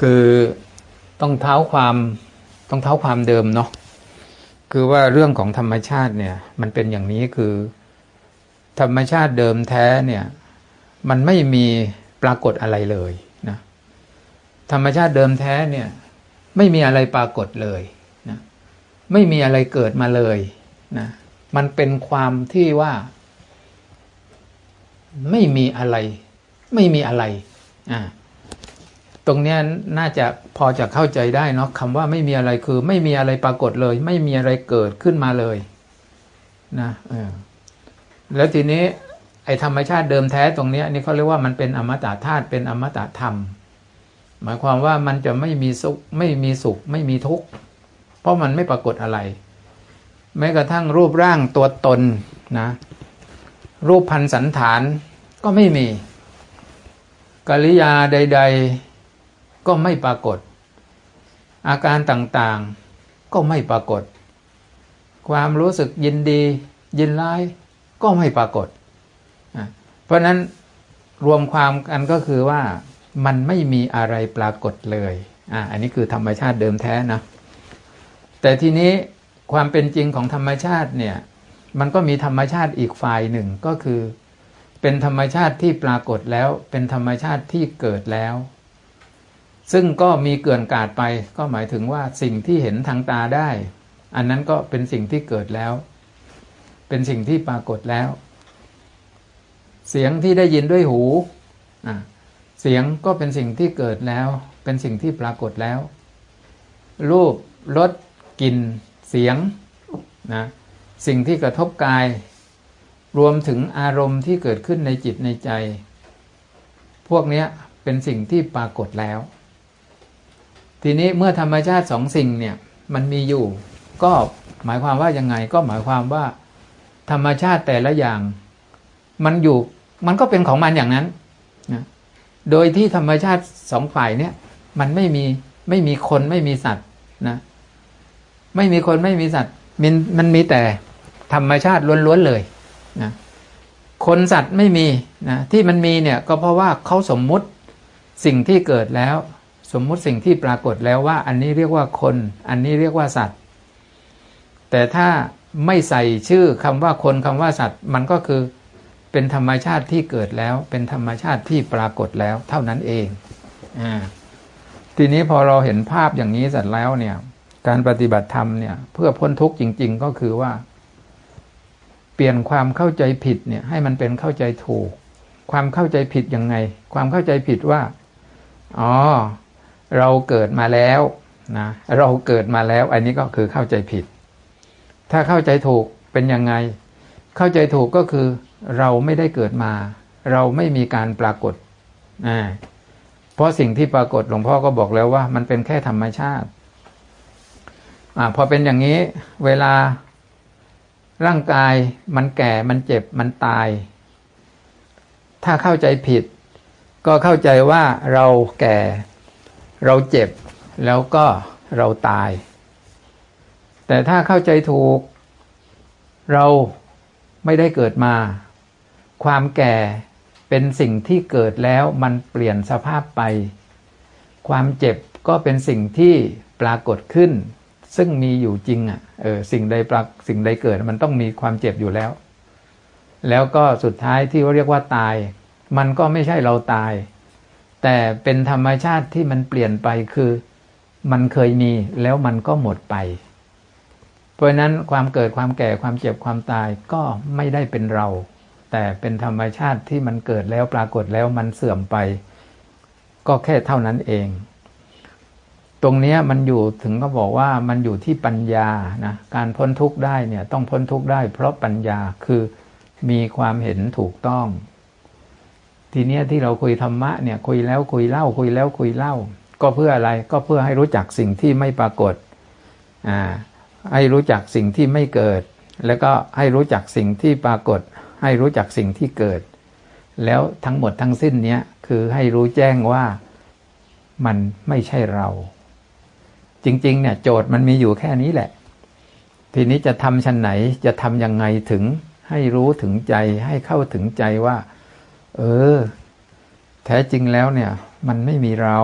คือต้องเท้าความต้องเท้าความเดิมเนาะคือว่าเรื่องของธรรมชาติเนี่ย มันเป็นอย่างนี้คือ ธรรมชาติเดิมแท้เนี่ย มันไม่มีปรากฏอะไรเลยนะธรรมชาติเดิมแท้เนี่ย ไม่มีอะไรปรากฏเลยนะไม่มีอะไรเกิดมาเลยนะมันเป็นความที่ว่า ไม่มีอะไร ไม่มีอะไรอ่า ตรงนี้น่าจะพอจะเข้าใจได้เนาะคำว่าไม่มีอะไรคือ ไม่มีอะไรปรากฏเลย ไม่มีอะไรเกิดขึ้นมาเลยนะเออแล้วทีนี้ไอ้ธรรมชาติเดิมแท้ตรงนี้นี่เขาเรียกว่ามันเป็นอมตะธาตุเป็นอมตะธรรม หมายความว่ามันจะไม่มีสุขไม่มีสุข ไม่มีทุกข์เพราะมันไม่ปรากฏอะไร แม้กระทั่งรูปร่างตัวตนนะรูปพันสันฐานก็ไม่มี กริยาใด ๆ ก็ไม่ปรากฏ อาการต่างๆก็ไม่ปรากฏ ความรู้สึกยินดี ยินร้ายก็ไม่ปรากฏ เพราะนั้นรวมความกันก็คือว่ามันไม่มีอะไรปรากฏเลยอ่าอันนี้คือธรรมชาติเดิมแท้นะ แต่ทีนี้ความเป็นจริงของธรรมชาติเนี่ยมันก็มีธรรมชาติอีกฝ่ายหนึ่งก็คือ เป็นธรรมชาติที่ปรากฏแล้วเป็นธรรมชาติที่เกิดแล้ว ซึ่งก็มีเกินกาดไป ก็หมายถึงว่าสิ่งที่เห็นทางตาได้ อันนั้นก็เป็นสิ่งที่เกิดแล้ว เป็นสิ่งที่ปรากฏแล้ว เสียงที่ได้ยินด้วยหูเสียงก็เป็นสิ่งที่เกิดแล้ว เป็นสิ่งที่ปรากฏแล้ว รูปรสกลิ่นเสียงนะสิ่งที่กระทบกาย รวมถึงอารมณ์ที่เกิดขึ้นในจิตในใจ พวกนี้เป็นสิ่งที่ปรากฏแล้ว ทีนี้เมื่อธรรมชาติสองสิ่งเนี่ยมันมีอยู่ ก็หมายความว่ายังไงก็หมายความว่า ธรรมชาติแต่ละอย่าง มันอยู่มันก็เป็นของมันอย่างนั้นนะโดยที่ธรรมชาติสองฝ่ายเนี่ย มันไม่มีไม่มีคนไม่มีสัตว์นะไม่มีคนไม่มีสัตว์มันมันมีแต่ธรรมชาติล้วนๆเลยนะคนสัตว์ไม่มีนะที่มันมีเนี่ยก็เพราะว่าเขาสมมุติสิ่งที่เกิดแล้ว สมมุติสิ่งที่ปรากฏแล้วว่า อันนี้เรียกว่าคน อันนี้เรียกว่าสัตว์ แต่ถ้าไม่ใส่ชื่อคำว่าคนคำว่าสัตว์ มันก็คือเป็นธรรมชาติที่เกิดแล้ว เป็นธรรมชาติที่ปรากฏแล้ว เท่านั้นเองอ่าทีนี้พอเราเห็นภาพอย่างนี้เสร็จแล้วเนี่ย การปฏิบัติธรรมเนี่ย เพื่อพ้นทุกข์จริง ๆ ก็คือว่า เปลี่ยนความเข้าใจผิดเนี่ย ให้มันเป็นเข้าใจถูก ความเข้าใจผิดยังไง ความเข้าใจผิดว่า อ๋อ เราเกิดมาแล้วนะเราเกิดมาแล้ว อันนี้ก็คือเข้าใจผิด ถ้าเข้าใจถูกเป็นยังไง เข้าใจถูกก็คือเราไม่ได้เกิดมา เราไม่มีการปรากฏอ่าเพราะสิ่งที่ปรากฏหลวงพ่อก็บอกแล้วว่า มันเป็นแค่ธรรมชาติอ่าพอเป็นอย่างนี้เวลาร่างกายมันแก่มันเจ็บมันตาย ถ้าเข้าใจผิด ก็เข้าใจว่าเราแก่ เราเจ็บแล้วก็เราตาย แต่ถ้าเข้าใจถูก เราไม่ได้เกิดมา ความแก่เป็นสิ่งที่เกิดแล้วมันเปลี่ยนสภาพไป ความเจ็บก็เป็นสิ่งที่ปรากฏขึ้น ซึ่งมีอยู่จริงอะเออสิ่งใดปรักสิ่งใดเกิดมันต้องมีความเจ็บอยู่แล้ว แล้วก็สุดท้ายที่เรียกว่าตาย มันก็ไม่ใช่เราตาย แต่เป็นธรรมชาติที่มันเปลี่ยนไปคือมันเคยมีแล้วมันก็หมดไป เพราะนั้นความเกิดความแก่ความเจ็บความตายก็ไม่ได้เป็นเรา แต่เป็นธรรมชาติที่มันเกิดแล้วปรากฏแล้วมันเสื่อมไป ก็แค่เท่านั้นเอง ตรงนี้มันอยู่ถึงก็บอกว่ามันอยู่ที่ปัญญานะการพ้นทุกข์ได้เนี่ยต้องพ้นทุกข์ได้ เพราะปัญญาคือมีความเห็นถูกต้อง ทีเนี้ยที่เราคุยธรรมะเนี่ยคุยแล้วคุยเล่า คุยแล้วคุยเล่า ก็เพื่ออะไรก็เพื่อให้รู้จักสิ่งที่ไม่ปรากฏอ่าให้รู้จักสิ่งที่ไม่เกิด แล้วก็ให้รู้จักสิ่งที่ปรากฏ ให้รู้จักสิ่งที่เกิด แล้วทั้งหมดทั้งสิ้นเนี้ยคือให้รู้แจ้งว่ามันไม่ใช่เรา จริงๆเนี่ยโจทย์มันมีอยู่แค่นี้แหละ ทีนี้จะทำชั้นไหนจะทำยังไงถึงให้รู้ถึงใจให้เข้าถึงใจว่า เออ แท้จริงแล้วเนี่ย มันไม่มีเรา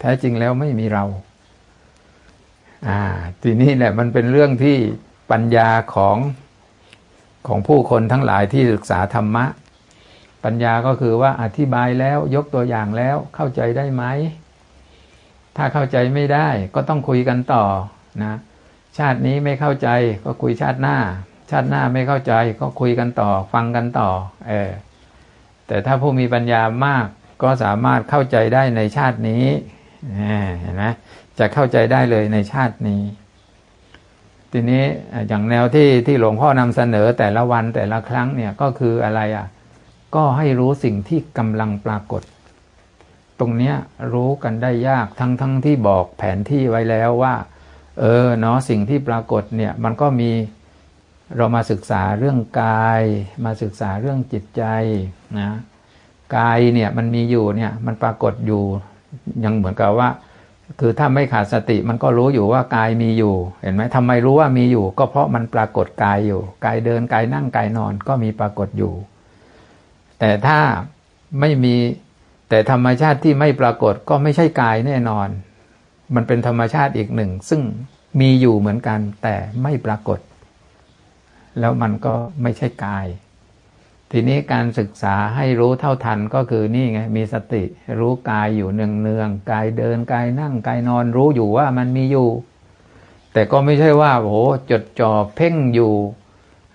แท้จริงแล้วไม่มีเรา อ่า ทีนี้แหละมันเป็นเรื่องที่ปัญญาของของผู้คนทั้งหลายที่ศึกษาธรรมะ ปัญญาก็คือว่าอธิบายแล้วยกตัวอย่างแล้วเข้าใจได้ไหม ถ้าเข้าใจไม่ได้ก็ต้องคุยกันต่อนะชาตินี้ไม่เข้าใจก็คุยชาติหน้า ชาติหน้าไม่เข้าใจก็คุยกันต่อ ฟังกันต่อ เออ แต่ถ้าผู้มีปัญญามากก็สามารถเข้าใจได้ในชาตินี้เห็นไหมจะเข้าใจได้เลยในชาตินี้ ทีนี้อย่างแนวที่ที่หลวงพ่อนำเสนอแต่ละวันแต่ละครั้งเนี่ยก็คืออะไรอะ ก็ให้รู้สิ่งที่กำลังปรากฏ ตรงเนี้ยรู้กันได้ยากทั้งทั้งที่บอกแผนที่ไว้แล้วว่า เออเนาะสิ่งที่ปรากฏเนี่ยมันก็มีเรามาศึกษาเรื่องกาย มาศึกษาเรื่องจิตใจ นะกายเนี่ยมันมีอยู่เนี่ยมันปรากฏอยู่ยังเหมือนกับว่า คือถ้าไม่ขาดสติมันก็รู้อยู่ว่ากายมีอยู่ เห็นไหมทำไมรู้ว่ามีอยู่ ก็เพราะมันปรากฏกายอยู่กายเดินกายนั่งกายนอนก็มีปรากฏอยู่ แต่ถ้าไม่มีแต่ธรรมชาติที่ไม่ปรากฏก็ไม่ใช่กายแน่นอน มันเป็นธรรมชาติอีกหนึ่ง ซึ่งมีอยู่เหมือนกันแต่ไม่ปรากฏ แล้วมันก็ไม่ใช่กาย ทีนี้การศึกษาให้รู้เท่าทันก็คือนี่ไงมีสติ รู้กายอยู่เนืองเนืองกายเดินกายนั่งกายนอนรู้อยู่ว่ามันมีอยู่ แต่ก็ไม่ใช่ว่าโอ้โหจดจ่อเพ่งอยู่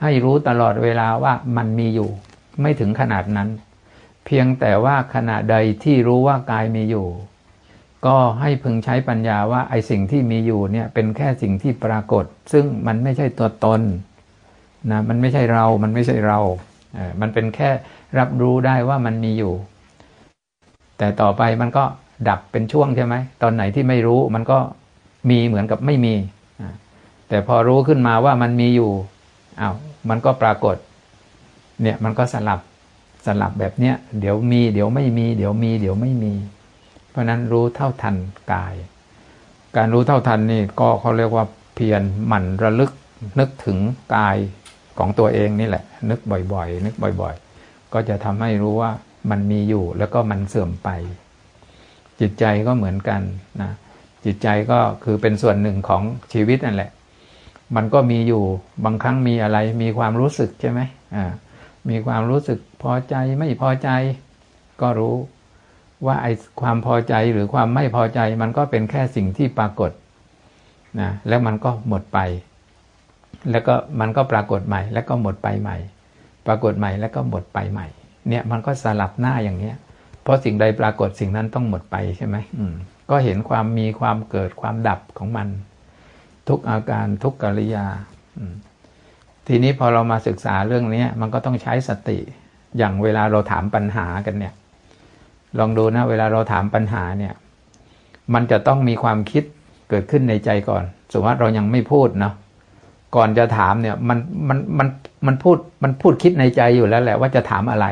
ให้รู้ตลอดเวลาว่ามันมีอยู่ ไม่ถึงขนาดนั้น เพียงแต่ว่าขณะใดที่รู้ว่ากายมีอยู่ ก็ให้พึงใช้ปัญญาว่าไอสิ่งที่มีอยู่เนี่ยเป็นแค่สิ่งที่ปรากฏ ซึ่งมันไม่ใช่ตัวตนนะมันไม่ใช่เรา มันไม่ใช่เรา มันเป็นแค่รับรู้ได้ว่ามันมีอยู่ แต่ต่อไปมันก็ดับเป็นช่วงใช่ไหม ตอนไหนที่ไม่รู้มันก็มีเหมือนกับไม่มี แต่พอรู้ขึ้นมาว่ามันมีอยู่อา้าวมันก็ปรากฏ เนี่ยมันก็สลับสลับแบบเนี้ยเดี๋ยวมีเดี๋ยวไม่มี เดี๋ยวมี เดี๋ยวไม่มี เพราะนั้นรู้เท่าทันกาย การรู้เท่าทันนี่ก็เขาเรียกว่าเพียรหมั่นระลึกนึกถึงกาย ของตัวเองนี่แหละ นึกบ่อยๆ นึกบ่อยๆ ก็จะทำให้รู้ว่ามันมีอยู่แล้วก็มันเสื่อมไป จิตใจก็เหมือนกันนะจิตใจก็คือเป็นส่วนหนึ่งของชีวิตนั่นแหละ มันก็มีอยู่บางครั้งมีอะไรมีความรู้สึกใช่ไหมอ่ามีความรู้สึกพอใจไม่พอใจ ก็รู้ว่าไอ้ความพอใจหรือความไม่พอใจ มันก็เป็นแค่สิ่งที่ปรากฏนะแล้วมันก็หมดไป แล้วก็มันก็ปรากฏใหม่ แล้วก็หมดไปใหม่ ปรากฏใหม่แล้วก็หมดไปใหม่ เนี่ยมันก็สลับหน้าอย่างเนี้ย เพราะสิ่งใดปรากฏสิ่งนั้นต้องหมดไปใช่ไหมอืมก็เห็นความมีความเกิดความดับของมัน ทุกอาการทุกกิริยาทีนี้พอเรามาศึกษาเรื่องนี้มันก็ต้องใช้สติ อย่างเวลาเราถามปัญหากันเนี่ย ลองดูนะ เวลาเราถามปัญหาเนี่ย มันจะต้องมีความคิดเกิดขึ้นในใจก่อน สมมติว่าเรายังไม่พูดเนาะ ก่อนจะถามเนี่ยมันมันมันมันพูดมันพูดคิดในใจอยู่แล้วแหละว่าจะถามอะไร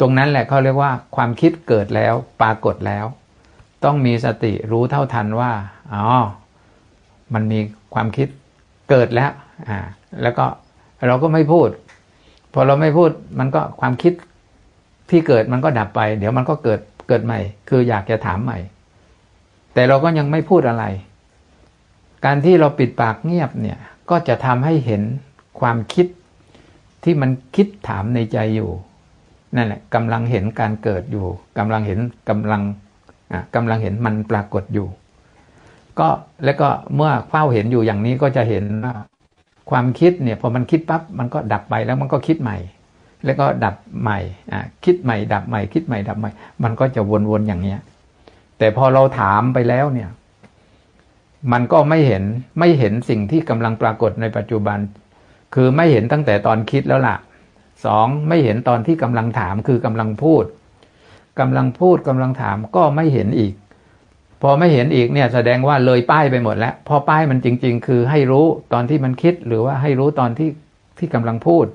ตรงนั้นแหละเขาเรียกว่าความคิดเกิดแล้วปรากฏแล้ว ต้องมีสติรู้เท่าทันว่าอ๋อมันมีความคิดเกิดแล้วอ่าแล้วก็เราก็ไม่พูด พอเราไม่พูดมันก็ความคิดที่เกิดมันก็ดับไป เดี๋ยวมันก็เกิดเกิดใหม่ คืออยากจะถามใหม่ แต่เราก็ยังไม่พูดอะไร การที่เราปิดปากเงียบเนี่ย ก็จะทำให้เห็นความคิดที่มันคิดถามในใจอยู่นั่นแหละกำลังเห็นการเกิดอยู่กำลังเห็นกำลังกำลังเห็นมันปรากฏอยู่ ก็แล้วก็เมื่อเฝ้าเห็นอยู่อย่างนี้ก็จะเห็นว่าความคิดเนี่ยพอมันคิดปั๊บมันก็ดับไปแล้วมันก็คิดใหม่ แล้วก็ดับใหม่อ่าคิดใหม่ ดับใหม่ คิดใหม่ดับใหม่ มันก็จะวนๆอย่างเนี้ยแต่พอเราถามไปแล้วเนี่ย มันก็ไม่เห็นไม่เห็นสิ่งที่กำลังปรากฏในปัจจุบัน คือไม่เห็นตั้งแต่ตอนคิดแล้วล่ะสองไม่เห็นตอนที่กำลังถามคือกำลังพูดกำลังพูดกำลังถามก็ไม่เห็นอีก พอไม่เห็นอีกเนี่ยแสดงว่าเลยป้ายไปหมดแล้ว พอป้ายมันจริง ๆ คือให้รู้ตอนที่มันคิดหรือว่าให้รู้ตอนที่ที่กำลังพูด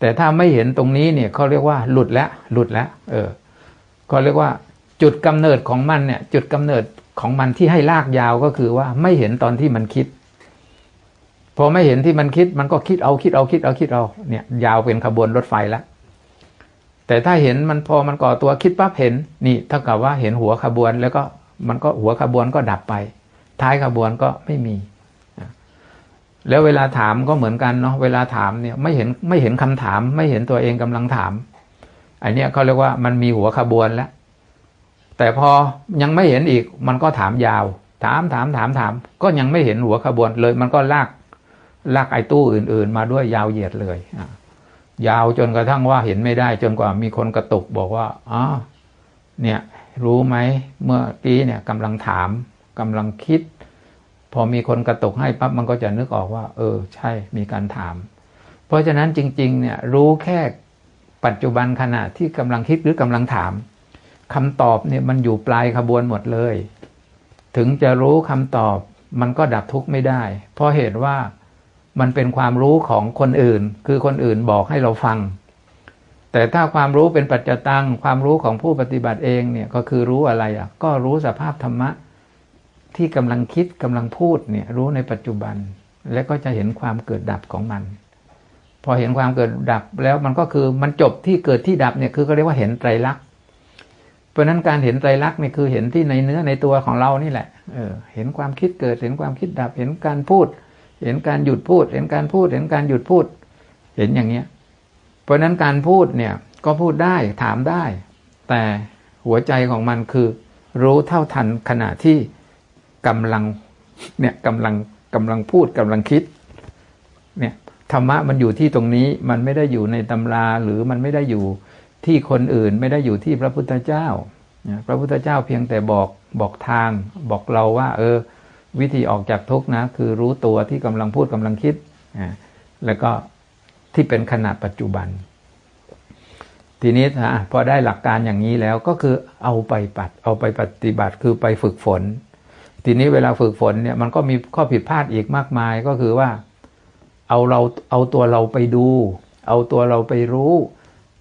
แต่ถ้าไม่เห็นตรงนี้เนี่ยเขาเรียกว่าหลุดแล้วหลุดแล้วเออก็เรียกว่าจุดกำเนิดของมันเนี่ยจุดกำเนิด ของมันที่ให้ลากยาวก็คือว่าไม่เห็นตอนที่มันคิด พอไม่เห็นที่มันคิดมันก็คิดเอาคิดเอาคิดเอาคิดเอาเนี่ย ยาวเป็นขบวนรถไฟแล้วแต่ถ้าเห็นมันพอมันก่อตัวคิดปั๊บเห็นนี่เท่ากับว่าเห็นหัวขบวนแล้วก็มันก็หัวขบวนก็ดับไป ท้ายขบวนก็ไม่มี แล้วเวลาถามก็เหมือนกันเนาะเวลาถามเนี่ยไม่เห็นไม่เห็นคำถาม ไม่เห็นตัวเองกำลังถามอันนี้เขาเรียกว่ามันมีหัวขบวนแล้ว แต่พอยังไม่เห็นอีกมันก็ถามยาว ถามถามถามถาม ก็ยังไม่เห็นหัวขบวนเลย มันก็ลากลากไอ้ตู้อื่น ๆ มาด้วยยาวเหยียดเลยยาวจนกระทั่งว่าเห็นไม่ได้ จนกว่ามีคนกระตุกบอกว่าอ๋อเนี่ยรู้ไหมเมื่อกี้เนี่ยกำลังถามกำลังคิด พอมีคนกระตุกให้ปั๊บมันก็จะนึกออกว่า เออ ใช่มีการถาม เพราะฉะนั้นจริง ๆ เนี่ยรู้แค่ปัจจุบันขณะที่กำลังคิดหรือกำลังถาม คำตอบเนี่ยมันอยู่ปลายขบวนหมดเลย ถึงจะรู้คำตอบมันก็ดับทุกข์ไม่ได้ เพราะเหตุว่ามันเป็นความรู้ของคนอื่น คือคนอื่นบอกให้เราฟัง แต่ถ้าความรู้เป็นปัจจตัง ความรู้ของผู้ปฏิบัติเองเนี่ยก็คือรู้อะไรอะ ก็รู้สภาพธรรมะ ที่กำลังคิดกำลังพูดเนี่ยรู้ในปัจจุบัน และก็จะเห็นความเกิดดับของมัน พอเห็นความเกิดดับแล้วมันก็คือมันจบที่เกิดที่ดับเนี่ยคือก็เรียกว่าเห็นไตรลักษณ์ ราะนั้นการเห็นไตรลักษณ์นี่คือเห็นที่ในเนื้อในตัวของเรานี่แหละเออเห็นความคิดเกิดเห็นความคิดดับ เห็นการพูด เห็นการหยุดพูด เห็นการพูด เห็นการหยุดพูด เห็นอย่างเนี้ย เพราะนั้นการพูดเนี่ยก็พูดได้ถามได้ แต่หัวใจของมันคือรู้เท่าทันขณะที่กำลังเนี่ยกำลังกำลังพูดกำลังคิดเนี่ยธรรมะมันอยู่ที่ตรงนี้มันไม่ได้อยู่ในตำราหรือมันไม่ได้อยู่ ที่คนอื่นไม่ได้อยู่ที่พระพุทธเจ้า พระพุทธเจ้าเพียงแต่บอกบอกทาง บอกเราว่า เออ วิธีออกจากทุกข์นะ คือรู้ตัวที่กำลังพูดกำลังคิด แล้วก็ที่เป็นขณะปัจจุบัน ทีนี้พอได้หลักการอย่างนี้แล้วก็คือเอาไปปัดเอาไปปฏิบัติคือไปฝึกฝน ทีนี้เวลาฝึกฝนเนี่ยมันก็มีข้อผิดพลาดอีกมากมายก็คือว่า เอาเราเอาตัวเราไปดู เอาตัวเราไปรู้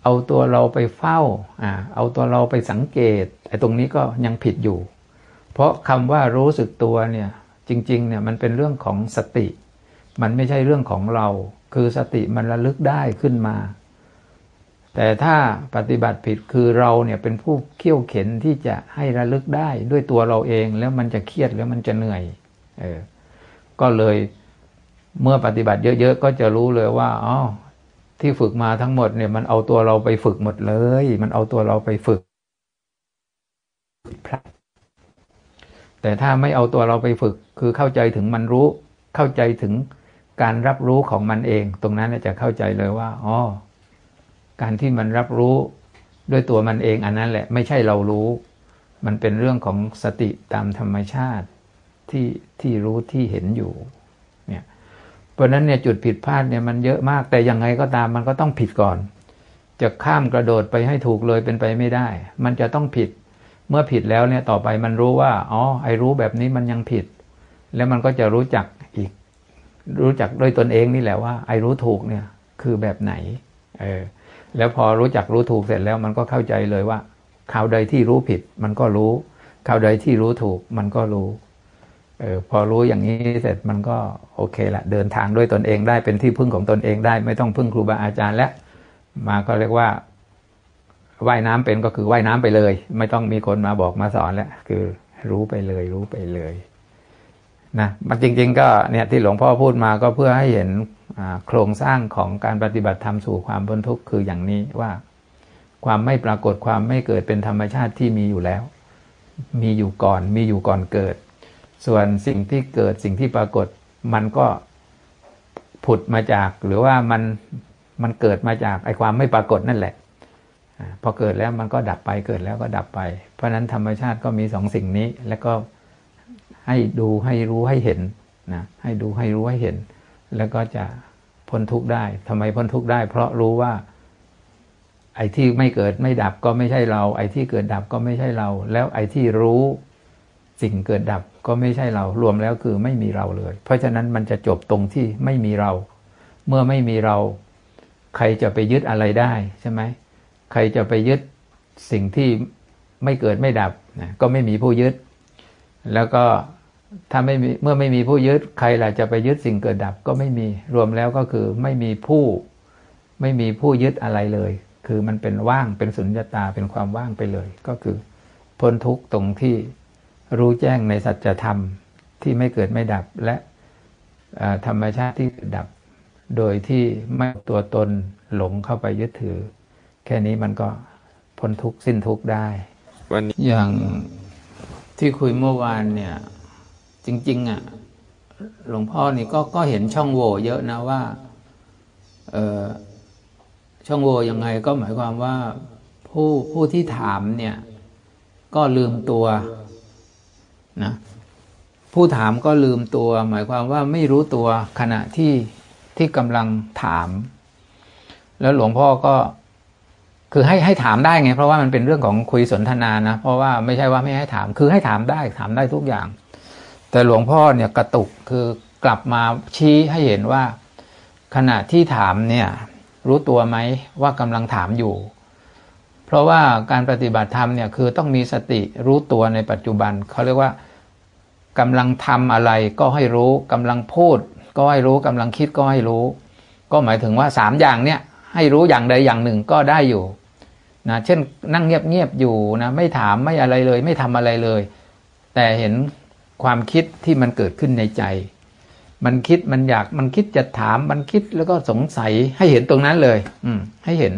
เอาตัวเราไปเฝ้าอ่าเอาตัวเราไปสังเกตไอ้ตรงนี้ก็ยังผิดอยู่ เพราะคำว่ารู้สึกตัวเนี่ยจริงๆเนี่ยมันเป็นเรื่องของสติ มันไม่ใช่เรื่องของเรา คือสติมันระลึกได้ขึ้นมา แต่ถ้าปฏิบัติผิดคือเราเนี่ยเป็นผู้เขี่ยวเข็นที่จะให้ระลึกได้ด้วยตัวเราเองแล้วมันจะเครียดแล้วมันจะเหนื่อยเออก็เลยเมื่อปฏิบัติเยอะๆ ก็จะรู้เลยว่าอ๋อ ที่ฝึกมาทั้งหมดเนี่ยมันเอาตัวเราไปฝึกหมดเลย มันเอาตัวเราไปฝึกพลาดแต่ถ้าไม่เอาตัวเราไปฝึก คือเข้าใจถึงมันรู้ เข้าใจถึงการรับรู้ของมันเอง ตรงนั้นจะเข้าใจเลยว่าอ๋อการที่มันรับรู้ด้วยตัวมันเองอันนั้นแหละ ไม่ใช่เรารู้ มันเป็นเรื่องของสติตามธรรมชาติที่ที่รู้ที่เห็นอยู่ เพราะนั้นเนี่ยจุดผิดพลาดเนี่ยมันเยอะมากแต่ยังไงก็ตามมันก็ต้องผิดก่อน จะข้ามกระโดดไปให้ถูกเลยเป็นไปไม่ได้ มันจะต้องผิด เมื่อผิดแล้วเนี่ยต่อไปมันรู้ว่าอ๋อไอ้รู้แบบนี้มันยังผิด แล้วมันก็จะรู้จักอีก รู้จักด้วยตนเองนี่แหละว่า ไอ้รู้ถูกเนี่ยคือแบบไหนเออแล้วพอรู้จักรู้ถูกเสร็จแล้วมันก็เข้าใจเลยว่าข่าวใดที่รู้ผิด มันก็รู้ข่าวใดที่รู้ถูกมันก็รู้ เออพอรู้อย่างนี้เสร็จมันก็โอเคละเดินทางด้วยตนเองได้เป็นที่พึ่งของตนเองได้ ไม่ต้องพึ่งครูบาอาจารย์และมาก็เรียกว่าว่ายน้ำเป็นก็คือว่ายน้ำไปเลย ไม่ต้องมีคนมาบอกมาสอนแล้วคือรู้ไปเลย รู้ไปเลยนะมันจริง ๆ ก็เนี่ยที่หลวงพ่อพูดมาก็เพื่อให้เห็นโครงสร้างของการปฏิบัติธรรมสู่ความพ้นทุกข์คืออย่างนี้ว่า ความไม่ปรากฏความไม่เกิดเป็นธรรมชาติที่มีอยู่แล้ว มีอยู่ก่อนมีอยู่ก่อนเกิด ส่วนสิ่งที่เกิดสิ่งที่ปรากฏ มันก็ผุดมาจาก หรือว่ามันมันเกิดมาจากไอความไม่ปรากฏนั่นแหละพอเกิดแล้วมันก็ดับไปเกิดแล้วก็ดับไป เพราะนั้นธรรมชาติก็มีสองสิ่งนี้ แล้วก็ให้ดูให้รู้ให้เห็นนะให้ดูให้รู้ให้เห็น แล้วก็จะพ้นทุกข์ได้ทำไมพ้นทุกข์ได้ เพราะรู้ว่า ไอ้ที่ไม่เกิดไม่ดับก็ไม่ใช่เรา ไอ้ที่เกิดดับก็ไม่ใช่เรา แล้วไอ้ที่รู้ สิ่งเกิดดับก็ไม่ใช่เรารวมแล้วคือไม่มีเราเลย เพราะฉะนั้นมันจะจบตรงที่ไม่มีเรา เมื่อไม่มีเรา ใครจะไปยึดอะไรได้ใช่ไหมใครจะไปยึดสิ่งที่ไม่เกิดไม่ดับนะก็ไม่มีผู้ยึด แล้วก็ถ้าไม่มีเมื่อไม่มีผู้ยึด ใครล่ะจะไปยึดสิ่งเกิดดับก็ไม่มีรวมแล้วก็คือไม่มีผู้ไม่มีผู้ยึดอะไรเลย คือมันเป็นว่างเป็นสุญญตาเป็นความว่างไปเลย ก็คือพ้นทุกตรงที่ รู้แจ้งในสัจธรรมที่ไม่เกิดไม่ดับและธรรมชาติที่ดับ โดยที่ไม่ตัวตนหลงเข้าไปยึดถือ แค่นี้มันก็พ้นทุกข์สิ้นทุกข์ได้ วันนี้อย่างที่คุยเมื่อวานเนี่ย จริง ๆอะหลวงพ่อนี่ก็ก็เห็นช่องโหว่เยอะนะว่าเออช่องโหว่ยังไงก็หมายความว่าผู้ผู้ที่ถามเนี่ย ก็ลืมตัว นะผู้ถามก็ลืมตัว หมายความว่าไม่รู้ตัวขณะที่ที่กำลังถาม แล้วหลวงพ่อก็คือให้ให้ถามได้ไง เพราะว่ามันเป็นเรื่องของคุยสนทนานะ เพราะว่าไม่ใช่ว่าไม่ให้ถาม คือให้ถามได้ถามได้ทุกอย่าง แต่หลวงพ่อเนี่ยกระตุกคือกลับมาชี้ให้เห็นว่า ขณะที่ถามเนี่ยรู้ตัวไหมว่ากำลังถามอยู่ เพราะว่าการปฏิบัติธรรมเนี่ยคือต้องมีสติรู้ตัวในปัจจุบันเขาเรียกว่า กำลังทำอะไรก็ให้รู้กำลังพูด ก็ให้รู้กำลังคิดก็ให้รู้ ก็หมายถึงว่าสามอย่างเนี่ยให้รู้อย่างใดอย่างหนึ่งก็ได้อยู่นะเช่นนั่งเงียบๆอยู่นะไม่ถามไม่อะไรเลย ไม่ทำอะไรเลย แต่เห็นความคิดที่มันเกิดขึ้นในใจ มันคิดมันอยากมันคิดจะถามมันคิดแล้วก็สงสัยให้เห็นตรงนั้นเลย อืมให้เห็น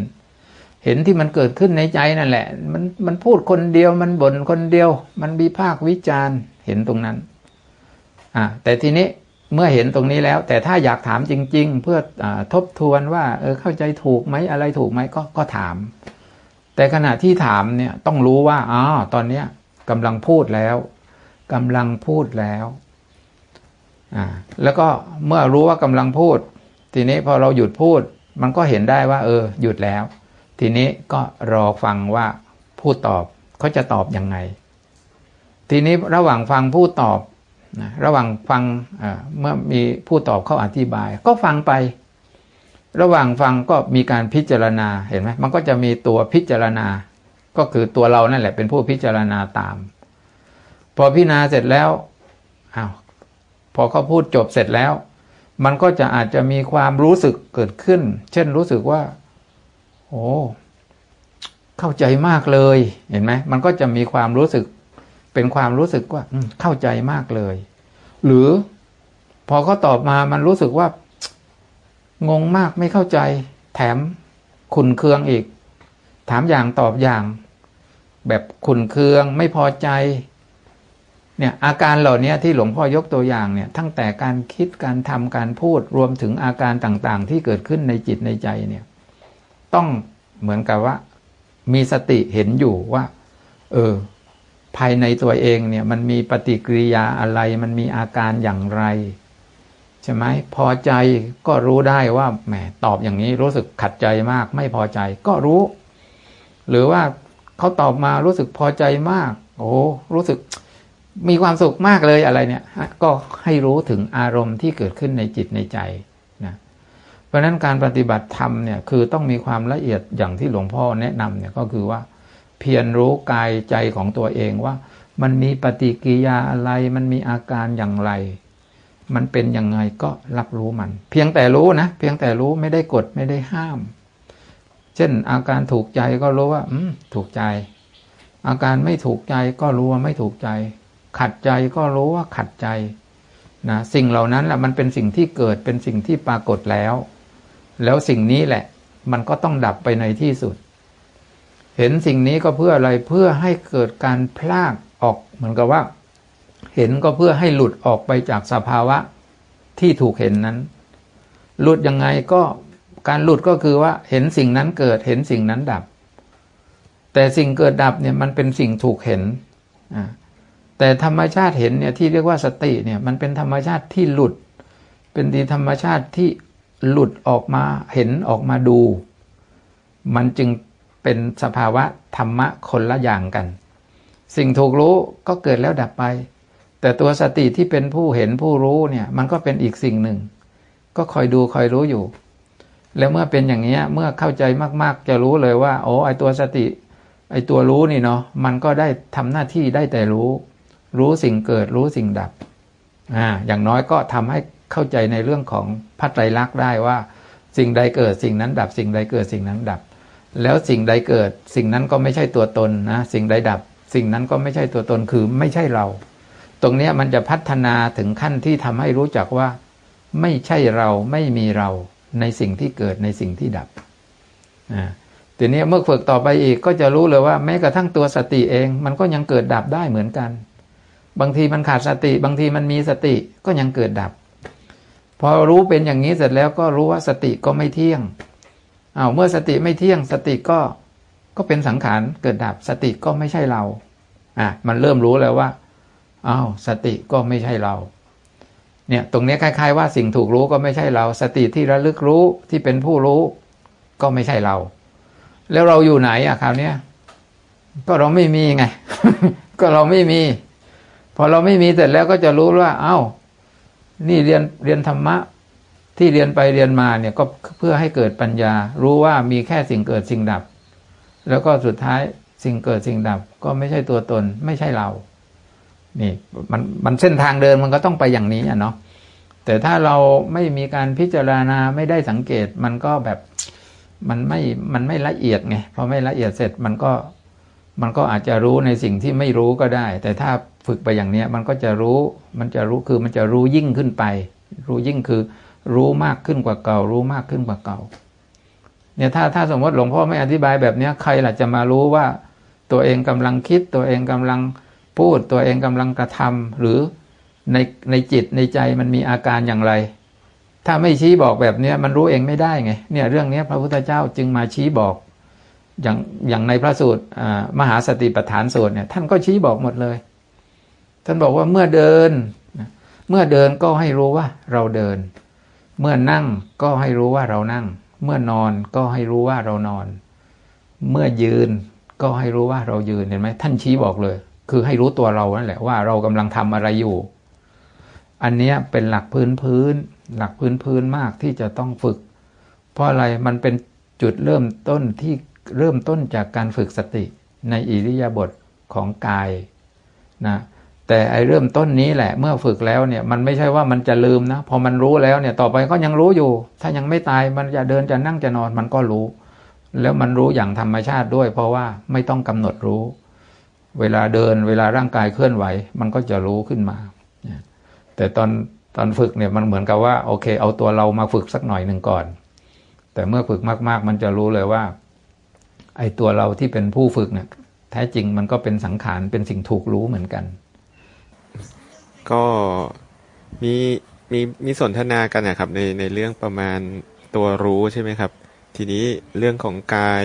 เห็นที่มันเกิดขึ้นในใจนั่นแหละ มันมันพูดคนเดียวมันบ่นคนเดียว มันวิพากษ์วิจารณ์ เห็นตรงนั้นอ่าแต่ทีนี้เมื่อเห็นตรงนี้แล้ว แต่ถ้าอยากถามจริง ๆ เพื่ออทบทวนว่าเออเข้าใจถูกไหมอะไรถูกไหมก็ก็ถาม แต่ขณะที่ถามเนี่ยต้องรู้ว่าอ๋อตอนเนี้ยกำลังพูดแล้วกำลังพูดแล้วอ่าแล้วก็เมื่อรู้ว่ากำลังพูด ทีนี้พอเราหยุดพูด มันก็เห็นได้ว่า เออ หยุดแล้ว ทีนี้ก็รอฟังว่าพูดตอบเขาจะตอบยังไง ทีนี้ระหว่างฟังผู้ตอบนะระหว่างฟังเมื่อมีผู้ตอบเข้าอธิบาย ก็ฟังไป ระหว่างฟังก็มีการพิจารณาเห็นไหมมันก็จะมีตัวพิจารณา ก็คือตัวเรานั่นแหละเป็นผู้พิจารณาตาม พอพิจารณาเสร็จแล้วอ้าวพอเขาพูดจบเสร็จแล้ว มันก็จะอาจจะมีความรู้สึกเกิดขึ้น เช่นรู้สึกว่าโอ้เข้าใจมากเลยเห็นไหมมันก็จะมีความรู้สึก เป็นความรู้สึกว่าเข้าใจมากเลย หรือพอเขาตอบมามันรู้สึกว่า งงมากไม่เข้าใจ แถมขุนเคืองอีก ถามอย่างตอบอย่าง แบบขุนเคืองไม่พอใจ เนี่ยอาการเหล่านี้ที่หลวงพ่อยกตัวอย่างเนี่ย ทั้งแต่การคิดการทำการพูดรวมถึงอาการต่างๆ ที่เกิดขึ้นในจิตในใจเนี่ย ต้องเหมือนกับว่า มีสติเห็นอยู่ว่า เออ ภายในตัวเองเนี่ยมันมีปฏิกิริยาอะไร มันมีอาการอย่างไรใช่ไหมพอใจก็รู้ได้ว่าแหมตอบอย่างนี้รู้สึกขัดใจมาก ไม่พอใจก็รู้ หรือว่าเขาตอบมารู้สึกพอใจมาก โอ้รู้สึกมีความสุขมากเลยอะไรเนี่ยก็ให้รู้ถึงอารมณ์ที่เกิดขึ้นในจิตในใจนะเพราะฉะนั้นการปฏิบัติธรรมเนี่ยคือต้องมีความละเอียดอย่างที่หลวงพ่อแนะนำเนี่ยก็คือว่า เพียรรู้กายใจของตัวเองว่า มันมีปฏิกิยาอะไร มันมีอาการอย่างไร มันเป็นยังไงก็รับรู้มัน เพียงแต่รู้นะ เพียงแต่รู้ไม่ได้กดไม่ได้ห้าม เช่นอาการถูกใจก็รู้ว่า อืมถูกใจ อาการไม่ถูกใจก็รู้ว่าไม่ถูกใจ ขัดใจก็รู้ว่าขัดใจนะสิ่งเหล่านั้นแหละมันเป็นสิ่งที่เกิดเป็นสิ่งที่ปรากฏแล้ว แล้วสิ่งนี้แหละ มันก็ต้องดับไปในที่สุด เห็นสิ่งนี้ก็เพื่ออะไรเพื่อให้เกิดการพลากออกเหมือนกับว่า เห็นก็เพื่อให้หลุดออกไปจากสภาวะที่ถูกเห็นนั้น หลุดยังไงก็การหลุดก็คือว่าเห็นสิ่งนั้นเกิดเห็นสิ่งนั้นดับ แต่สิ่งเกิดดับเนี่ยมันเป็นสิ่งถูกเห็นแต่ธรรมชาติเห็นเนี่ยที่เรียกว่าสติเนี่ยมันเป็นธรรมชาติที่หลุด เป็นดีธรรมชาติที่หลุดออกมาเห็นออกมาดู มันจึง เป็นสภาวะธรรมะคนละอย่างกัน สิ่งถูกรู้ก็เกิดแล้วดับไป แต่ตัวสติที่เป็นผู้เห็นผู้รู้เนี่ยมันก็เป็นอีกสิ่งหนึ่ง ก็คอยดูคอยรู้อยู่ แล้วเมื่อเป็นอย่างนี้เมื่อเข้าใจมากๆ จะรู้เลยว่า โอ้ไอตัวสติ ไอตัวรู้นี่เนาะมันก็ได้ทำหน้าที่ได้แต่รู้ รู้สิ่งเกิดรู้สิ่งดับอ่าอย่างน้อยก็ทำให้เข้าใจในเรื่องของพัฒไตรลักษณ์ได้ว่า สิ่งใดเกิดสิ่งนั้นดับ สิ่งใดเกิดสิ่งนั้นดับ แล้วสิ่งใดเกิด สิ่งนั้นก็ไม่ใช่ตัวตนนะสิ่งใดดับ สิ่งนั้นก็ไม่ใช่ตัวตนคือไม่ใช่เรา ตรงนี้มันจะพัฒนาถึงขั้นที่ทำให้รู้จักว่า ไม่ใช่เราไม่มีเราในสิ่งที่เกิดในสิ่งที่ดับอ่าทีนี้เมื่อฝึกต่อไปอีกก็จะรู้เลยว่า แม้กระทั่งตัวสติเอง มันก็ยังเกิดดับได้เหมือนกัน บางทีมันขาดสติ บางทีมันมีสติก็ยังเกิดดับ พอรู้เป็นอย่างนี้เสร็จแล้วก็รู้ว่าสติก็ไม่เที่ยง อา้าวเมื่อสติไม่เที่ยงสติก็ก็เป็นสังขารเกิดดับสติก็ไม่ใช่เราอะมันเริ่มรู้แล้วว่าอ้าวสติก็ไม่ใช่เรา เนี่ยตรงนี้คล้ายๆว่าสิ่งถูกรู้ก็ไม่ใช่เรา สติที่ระลึกรู้ที่เป็นผู้รู้ ก็ไม่ใช่เรา แล้วเราอยู่ไหนอะคราวนี้ก็เราไม่มีไง ก็เราไม่มี พอเราไม่มีเสร็จแล้วก็จะรู้ว่า เอา้า นี่เรียนเรียนธรรมะ ที่เรียนไปเรียนมาเนี่ยก็เพื่อให้เกิดปัญญา รู้ว่ามีแค่สิ่งเกิดสิ่งดับ แล้วก็สุดท้ายสิ่งเกิดสิ่งดับ ก็ไม่ใช่ตัวตนไม่ใช่เรา นี่มันมันเส้นทางเดินมันก็ต้องไปอย่างนี้อะเนาะแต่ถ้าเราไม่มีการพิจารณาไม่ได้สังเกตมันก็แบบมันไม่มันไม่ละเอียดไงพอไม่ละเอียดเสร็จมันก็มันก็อาจจะรู้ในสิ่งที่ไม่รู้ก็ได้ แต่ถ้าฝึกไปอย่างเนี้ยมันก็จะรู้มันจะรู้คือมันจะรู้ยิ่งขึ้นไป รู้ยิ่งคือ รู้มากขึ้นกว่าเก่า รู้มากขึ้นกว่าเก่า เนี่ยถ้าถ้าสมมติหลวงพ่อไม่อธิบายแบบนี้ใครล่ะจะมารู้ว่า ตัวเองกำลังคิด ตัวเองกำลังพูด ตัวเองกำลังกระทำหรือในในจิตในใจมันมีอาการอย่างไร ถ้าไม่ชี้บอกแบบนี้มันรู้เองไม่ได้ไงเนี่ยเรื่องนี้พระพุทธเจ้าจึงมาชี้บอกอย่างอย่างในพระสูตรมหาสติปัฏฐานสูตรเนี่ยท่านก็ชี้บอกหมดเลย ท่านบอกว่าเมื่อเดิน เมื่อเดินก็ให้รู้ว่าเราเดิน เมื่อนั่งก็ให้รู้ว่าเรานั่ง เมื่อนอนก็ให้รู้ว่าเรานอน เมื่อยืนก็ให้รู้ว่าเรายืนเห็นไหมท่านชี้บอกเลย คือให้รู้ตัวเรานั่นแหละว่าเรากำลังทำอะไรอยู่ อันนี้เป็นหลักพื้นพื้น หลักพื้นพื้นมากที่จะต้องฝึก เพราะอะไรมันเป็นจุดเริ่มต้นที่เริ่มต้นจากการฝึกสติในอิริยาบถของกายนะ แต่ไอเริ่มต้นนี้แหละเมื่อฝึกแล้วเนี่ยมันไม่ใช่ว่ามันจะลืมนะ พอมันรู้แล้วเนี่ยต่อไปก็ยังรู้อยู่ ถ้ายังไม่ตายมันจะเดินจะนั่งจะนอนมันก็รู้ แล้วมันรู้อย่างธรรมชาติด้วย เพราะว่าไม่ต้องกำหนดรู้ เวลาเดินเวลาร่างกายเคลื่อนไหว มันก็จะรู้ขึ้นมา แต่ตอนตอนฝึกเนี่ยมันเหมือนกับว่าโอเค เอาตัวเรามาฝึกสักหน่อยหนึ่งก่อน แต่เมื่อฝึกมากๆ มันจะรู้เลยว่า ไอ้ตัวเราที่เป็นผู้ฝึกเนี่ยแท้จริงมันก็เป็นสังขารเป็นสิ่งถูกรู้เหมือนกัน ก็มีมีมีสนทนากันนะครับในในเรื่องประมาณตัวรู้ใช่ไหมครับ ทีนี้เรื่องของกาย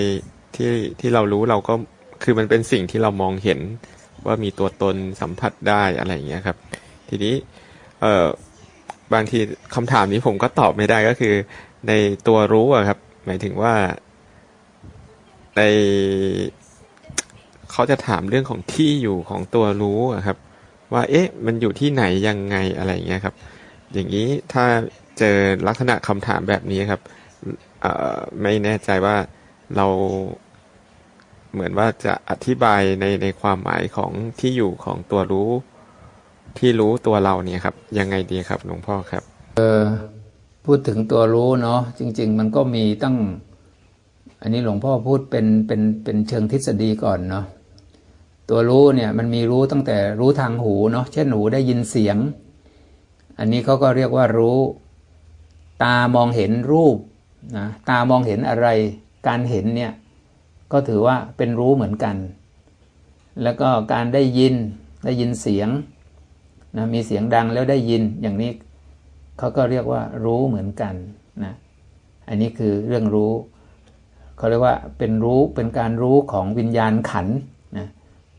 ที่ที่เรารู้เราก็คือมันเป็นสิ่งที่เรามองเห็นว่ามีตัวตนสัมผัสได้อะไรอย่างเงี้ยครับ ทีนี้เอ่อบางทีคำถามนี้ผมก็ตอบไม่ได้ก็คือ ในตัวรู้อะครับ หมายถึงว่าในเขาจะถามเรื่องของที่อยู่ของตัวรู้อะครับ ว่าเอ๊ะ มันอยู่ที่ไหนยังไงอะไรเงี้ยครับ อย่างนี้ถ้าเจอลักษณะคำถามแบบนี้ครับไม่แน่ใจว่าเราเหมือนว่าจะอธิบายในในความหมายของที่อยู่ของตัวรู้ที่รู้ตัวเราเนี่ยครับ ยังไงดีครับหลวงพ่อครับ เออพูดถึงตัวรู้เนาะจริง ๆ มันก็มีตั้ง อันนี้หลวงพ่อพูดเป็นเป็นเป็นเชิงทฤษฎีก่อนเนาะ ตัวรู้เนี่ยมันมีรู้ตั้งแต่รู้ทางหูเนาะเช่นหูได้ยินเสียง อันนี้เขาก็เรียกว่ารู้ ตามองเห็นรูปนะตามองเห็นอะไร การเห็นเนี่ยก็ถือว่าเป็นรู้เหมือนกัน แล้วก็การได้ยินได้ยินเสียงนะมีเสียงดังแล้วได้ยินอย่างนี้เขาก็เรียกว่ารู้เหมือนกันนะอันนี้คือเรื่องรู้เขาเรียกว่าเป็นรู้เป็นการรู้ของวิญญาณขันนะ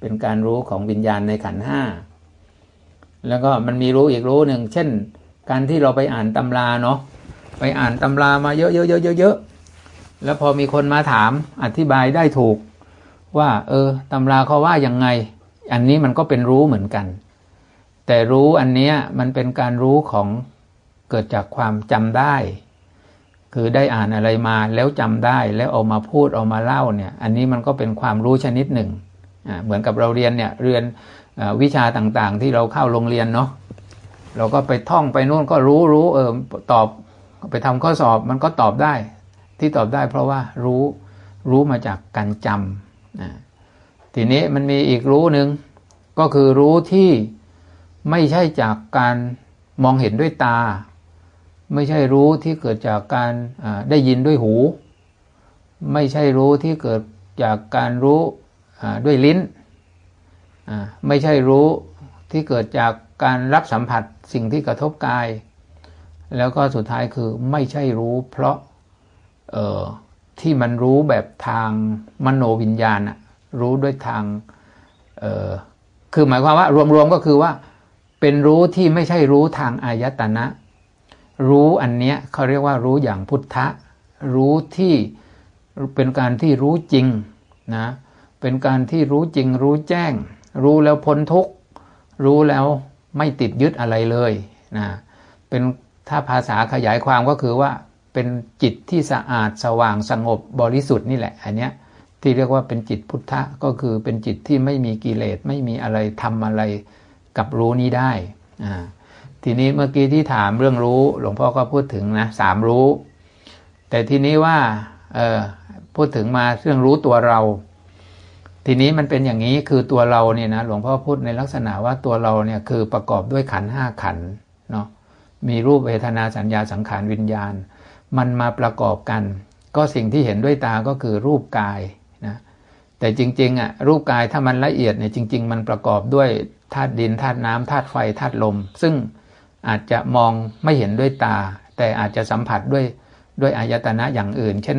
เป็นการรู้ของวิญญาณในขันห้าแล้วก็มันมีรู้อีกรู้หนึ่งเช่น การที่เราไปอ่านตำราเนาะไปอ่านตำรามาเยอะเยอะเยอะเยอะแล้วพอมีคนมาถามอธิบายได้ถูก ว่า เออตำราเขาว่ายังไง อันนี้มันก็เป็นรู้เหมือนกัน แต่รู้อันนี้มันเป็นการรู้ของเกิดจากความจำได้ คือได้อ่านอะไรมาแล้วจำได้แล้วเอามาพูดเอามาเล่าเนี่ย อันนี้มันก็เป็นความรู้ชนิดหนึ่ง เหมือนกับเราเรียนเนี่ยเรียนวิชาต่างๆ ที่เราเข้าโรงเรียนเนาะเราก็ไปท่องไปนู่นก็รู้รู้เออตอบไปทำข้อสอบมันก็ตอบได้ ที่ตอบได้ เพราะว่ารู้รู้มาจากการจำนะทีนี้มันมีอีกรู้หนึ่งก็คือรู้ที่ไม่ใช่จากการมองเห็นด้วยตา ไม่ใช่รู้ที่เกิดจากการได้ยินด้วยหู ไม่ใช่รู้ที่เกิดจากการรู้ ด้วยลิ้น ไม่ใช่รู้ที่เกิดจากการรับสัมผัสสิ่งที่กระทบกาย แล้วก็สุดท้ายคือไม่ใช่รู้เพราะที่มันรู้แบบทางมโนวิญญาณอะรู้ด้วยทางคือหมายความว่ารวมๆก็คือว่าเป็นรู้ที่ไม่ใช่รู้ทางอายตนะ รู้อันเนี้ยเขาเรียกว่ารู้อย่างพุทธะ รู้ที่เป็นการที่รู้จริงนะ เป็นการที่รู้จริงรู้แจ้ง รู้แล้วพ้นทุกข์รู้แล้วไม่ติดยึดอะไรเลยนะเป็นถ้าภาษาขยายความก็คือว่าเป็นจิตที่สะอาดสว่างสงบบริสุทธิ์นี่แหละ อันเนี้ยที่เรียกว่าเป็นจิตพุทธะก็คือเป็นจิตที่ไม่มีกิเลสไม่มีอะไรทำอะไรกับรู้นี้ได้อ่าทีนี้เมื่อกี้ที่ถามเรื่องรู้หลวงพ่อก็พูดถึงนะสามรู้ แต่ทีนี้ว่าเออพูดถึงมาเรื่องรู้ตัวเรา ทีนี้มันเป็นอย่างนี้คือตัวเราเนี่ยนะหลวงพ่อพูดในลักษณะว่าตัวเราเนี่ยคือประกอบด้วยขันห้าขันเนาะมีรูปเวทนาสัญญาสังขารวิญญาณ มันมาประกอบกัน ก็สิ่งที่เห็นด้วยตาก็คือรูปกายนะแต่จริงๆอะรูปกายถ้ามันละเอียดเนี่ยจริง ๆ มันประกอบด้วยธาตุดินธาตุน้ำธาตุไฟธาตุลม ซึ่งอาจจะมองไม่เห็นด้วยตา แต่อาจจะสัมผัสด้วยด้วยอายตนะอย่างอื่น เช่น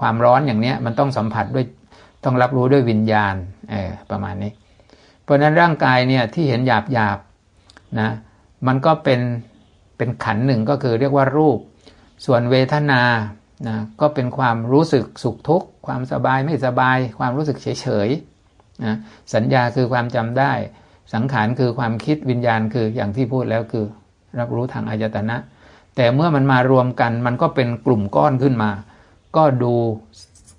ความร้อนอย่างเนี้ยมันต้องสัมผัสด้วย ต้องรับรู้ด้วยวิญญาณประมาณนี้ เพราะนั้นร่างกายเนี่ยที่เห็นหยาบหยาบนะมันก็เป็นเป็นขันหนึ่งก็คือเรียกว่ารูป ส่วนเวทนานะก็เป็นความรู้สึกสุขทุกข์ ความสบายไม่สบาย ความรู้สึกเฉยเฉยนะสัญญาคือความจำได้ สังขารคือความคิดวิญญาณคืออย่างที่พูดแล้วคือ รับรู้ทางอายตนะ แต่เมื่อมันมารวมกันมันก็เป็นกลุ่มก้อนขึ้นมา ก็ดู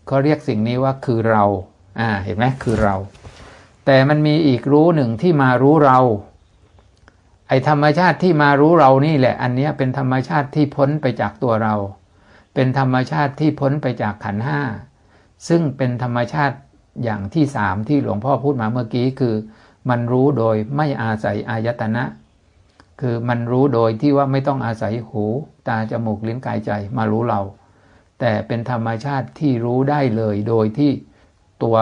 เขาเรียกสิ่งนี้ว่าคือเราอ่าเห็นไหมคือเรา แต่มันมีอีกรู้หนึ่งที่มารู้เรา ไอธรรมชาติที่มารู้เรานี่แหละ อันนี้เป็นธรรมชาติที่พ้นไปจากตัวเรา เป็นธรรมชาติที่พ้นไปจากขันห้าซึ่งเป็นธรรมชาติอย่างที่สามที่หลวงพ่อพูดมาเมื่อกี้คือ มันรู้โดยไม่อาศัยอายตนะ คือมันรู้โดยที่ว่าไม่ต้องอาศัยหู ตาจมูกลิ้นกายใจมารู้เรา แต่เป็นธรรมชาติที่รู้ได้เลยโดยที่ตัว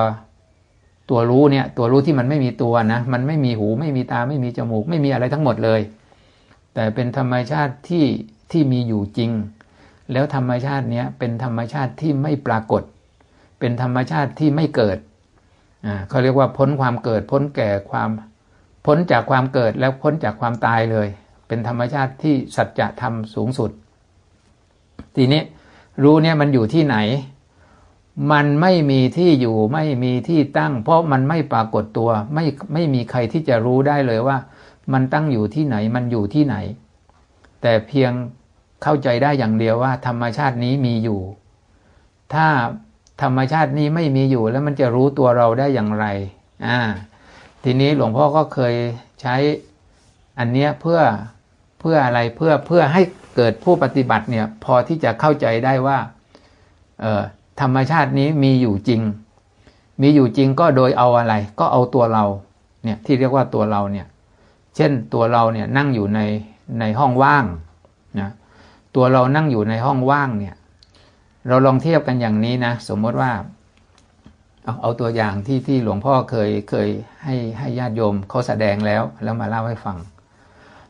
ตัวรู้เนี่ยตัวรู้ที่มันไม่มีตัวนะมันไม่มีหูไม่มีตาไม่มีจมูก ไม่มีอะไรทั้งหมดเลย แต่เป็นธรรมชาติที่ที่มีอยู่จริง แล้วธรรมชาติเนี้ยเป็นธรรมชาติที่ไม่ปรากฏ เป็นธรรมชาติที่ไม่เกิดอ่าเขาเรียกว่าพ้นความเกิดพ้นแก่ความพ้นจากความเกิดแล้วพ้นจากความตายเลย เป็นธรรมชาติที่สัจธรรมสูงสุด ทีนี้ รู้เนี่ยมันอยู่ที่ไหน มันไม่มีที่อยู่ไม่มีที่ตั้ง เพราะมันไม่ปรากฏตัว ไม่ไม่มีใครที่จะรู้ได้เลยว่า มันตั้งอยู่ที่ไหนมันอยู่ที่ไหน แต่เพียงเข้าใจได้อย่างเดียวว่า ธรรมชาตินี้มีอยู่ ถ้าธรรมชาตินี้ไม่มีอยู่แล้วมันจะรู้ตัวเราได้อย่างไรอ่าทีนี้หลวงพ่อก็เคยใช้อันเนี้ยเพื่อเพื่ออะไรเพื่อเพื่อให้ เกิดผู้ปฏิบัติเนี่ยพอที่จะเข้าใจได้ว่าธรรมชาตินี้มีอยู่จริง มีอยู่จริงก็โดยเอาอะไร ก็เอาตัวเราเนี่ยที่เรียกว่าตัวเราเนี่ยเช่นตัวเราเนี่ยนั่งอยู่ในในห้องว่างนะตัวเรานั่งอยู่ในห้องว่างเนี่ยเราลองเทียบกันอย่างนี้นะสมมติว่าเอาเอาตัวอย่างที่ที่หลวงพ่อเคยเคยให้ให้ญาติโยมเขาแสดงแล้วแล้วมาเล่าให้ฟัง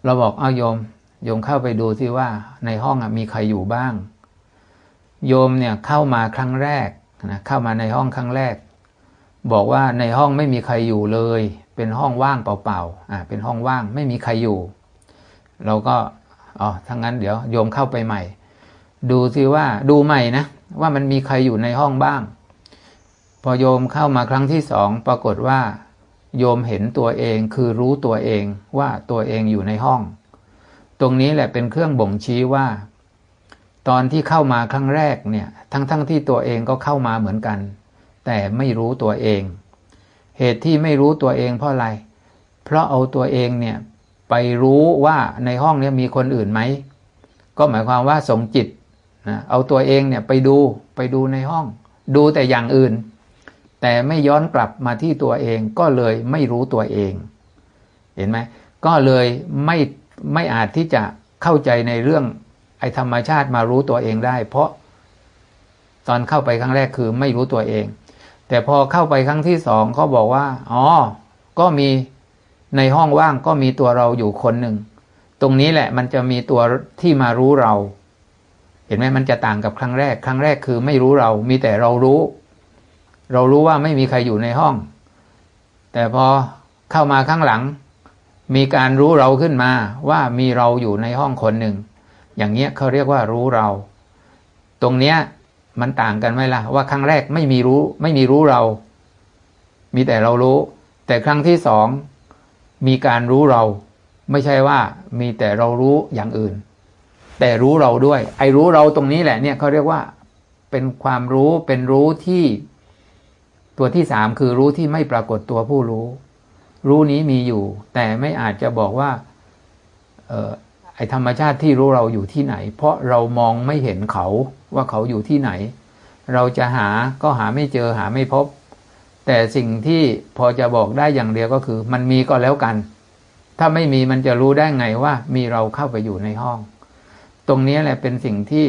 เราบอกเอาโยม โยมเข้าไปดูที่ว่าในห้องมีใครอยู่บ้าง โยมเนี่ยเข้ามาครั้งแรกนะเข้ามาในห้องครั้งแรก บอกว่าในห้องไม่มีใครอยู่เลย เป็นห้องว่างเปล่าๆอ่าเป็นห้องว่างไม่มีใครอยู่ เราก็อ๋อทั้งนั้นเดี๋ยวโยมเข้าไปใหม่ ดูสิว่าดูใหม่นะว่ามันมีใครอยู่ในห้องบ้าง พอโยมเข้ามาครั้งที่สองปรากฏว่า โยมเห็นตัวเองคือรู้ตัวเองว่าตัวเองอยู่ในห้อง ตรงนี้แหละเป็นเครื่องบ่งชี้ว่า ตอนที่เข้ามาครั้งแรกเนี่ยทั้งๆทที่ตัวเองก็เข้ามาเหมือนกัน แต่ไม่รู้ตัวเอง เหตุที่ไม่รู้ตัวเองเพราะอะไร เพราะเอาตัวเองเนี่ยไปรู้ว่าในห้องนี้มีคนอื่นไหมก็หมายความว่าส่งจิตนะเอาตัวเองเนี่ยไปดูไปดูในห้อง ดูแต่อย่างอื่น แต่ไม่ย้อนกลับมาที่ตัวเองก็เลยไม่รู้ตัวเอง เห็นไหมก็เลยไม่ ไม่อาจที่จะเข้าใจในเรื่องไอธรรมชาติมารู้ตัวเองได้ เพราะตอนเข้าไปครั้งแรกคือไม่รู้ตัวเอง แต่พอเข้าไปครั้งที่สองเขาบอกว่า อ๋อ ก็มีในห้องว่างก็มีตัวเราอยู่คนหนึ่ง ตรงนี้แหละมันจะมีตัวที่มารู้เรา เห็นไหมมันจะต่างกับครั้งแรก ครั้งแรกคือไม่รู้เรา มีแต่เรารู้ เรารู้ว่าไม่มีใครอยู่ในห้อง แต่พอเข้ามาข้างหลัง มีการรู้เราขึ้นมาว่ามีเราอยู่ในห้องคนหนึ่ง อย่างเงี้ยเขาเรียกว่ารู้เรา ตรงเนี้ยมันต่างกันไหมล่ะ ว่าครั้งแรกไม่มีรู้ไม่มีรู้เรา มีแต่เรารู้ แต่ครั้งที่สองมีการรู้เรา ไม่ใช่ว่ามีแต่เรารู้อย่างอื่น แต่รู้เราด้วย ไอ้รู้เราตรงนี้แหละเนี่ยเขาเรียกว่าเป็นความรู้เป็นรู้ที่ตัวที่สามคือรู้ที่ไม่ปรากฏตัวผู้รู้ รู้นี้มีอยู่ แต่ไม่อาจจะบอกว่าเออไอธรรมชาติที่รู้เราอยู่ที่ไหน เพราะเรามองไม่เห็นเขาว่าเขาอยู่ที่ไหน เราจะหาก็หาไม่เจอหาไม่พบ แต่สิ่งที่พอจะบอกได้อย่างเดียวก็คือ มันมีก็แล้วกัน ถ้าไม่มีมันจะรู้ได้ไงว่ามีเราเข้าไปอยู่ในห้อง ตรงนี้แหละเป็นสิ่งที่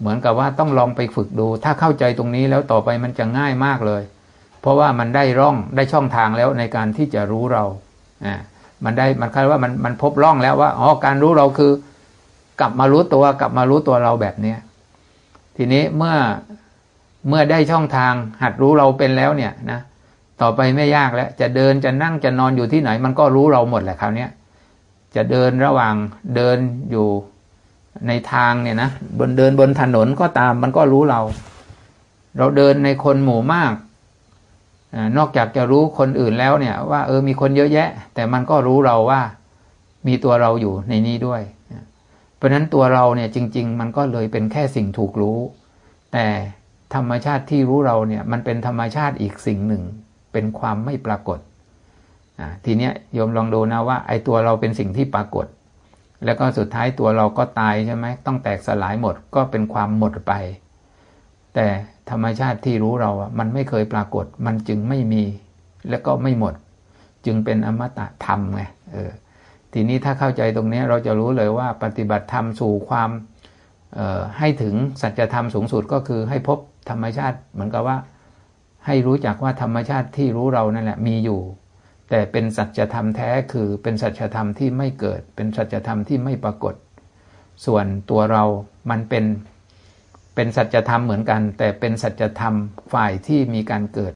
เหมือนกับว่าต้องลองไปฝึกดู ถ้าเข้าใจตรงนี้แล้วต่อไปมันจะง่ายมากเลย เพราะว่ามันได้ร่องได้ช่องทางแล้วในการที่จะรู้เราอ่ามันได้มันคายว่ามันมันพบร่องแล้วว่าอ๋อการรู้เราคือกลับมารู้ตัวกลับมารู้ตัวเราแบบเนี้ยทีนี้เมื่อเมื่อได้ช่องทางหัดรู้เราเป็นแล้วเนี่ยนะต่อไปไม่ยากแล้ว จะเดินจะนั่งจะนอนอยู่ที่ไหน มันก็รู้เราหมดแหละคราวนี้ยจะเดินระหว่างเดินอยู่ในทางเนี่ยนะบนเดินบนถนนก็ตามมันก็รู้เรา เราเดินในคนหมู่มาก นอกจากจะรู้คนอื่นแล้วเนี่ยว่าเออมีคนเยอะแยะ แต่มันก็รู้เราว่ามีตัวเราอยู่ในนี้ด้วย เพราะนั้นตัวเราเนี่ยจริง ๆ มันก็เลยเป็นแค่สิ่งถูกรู้ แต่ธรรมชาติที่รู้เราเนี่ยมันเป็นธรรมชาติอีกสิ่งหนึ่ง เป็นความไม่ปรากฏทีเนี้ยโยมลองดูนะว่าไอ้ตัวเราเป็นสิ่งที่ปรากฏ แล้วก็สุดท้ายตัวเราก็ตายใช่ไหมต้องแตกสลายหมดก็เป็นความหมดไป แต่ ธรรมชาติที่รู้เราอะมันไม่เคยปรากฏ มันจึงไม่มีแล้วก็ไม่หมด จึงเป็นอมตะธรรมไงเออทีนี้ถ้าเข้าใจตรงนี้เราจะรู้เลยว่าปฏิบัติธรรมสู่ความให้ถึงสัจธรรมสูงสุดก็คือให้พบธรรมชาติเหมือนกับว่า ให้รู้จักว่าธรรมชาติที่รู้เรานั่นแหละมีอยู่ แต่เป็นสัจธรรมแท้คือเป็นสัจธรรมที่ไม่เกิด เป็นสัจธรรมที่ไม่ปรากฏ ส่วนตัวเรามันเป็น เป็นสัจธรรมเหมือนกัน แต่เป็นสัจธรรมฝ่ายที่มีการเกิด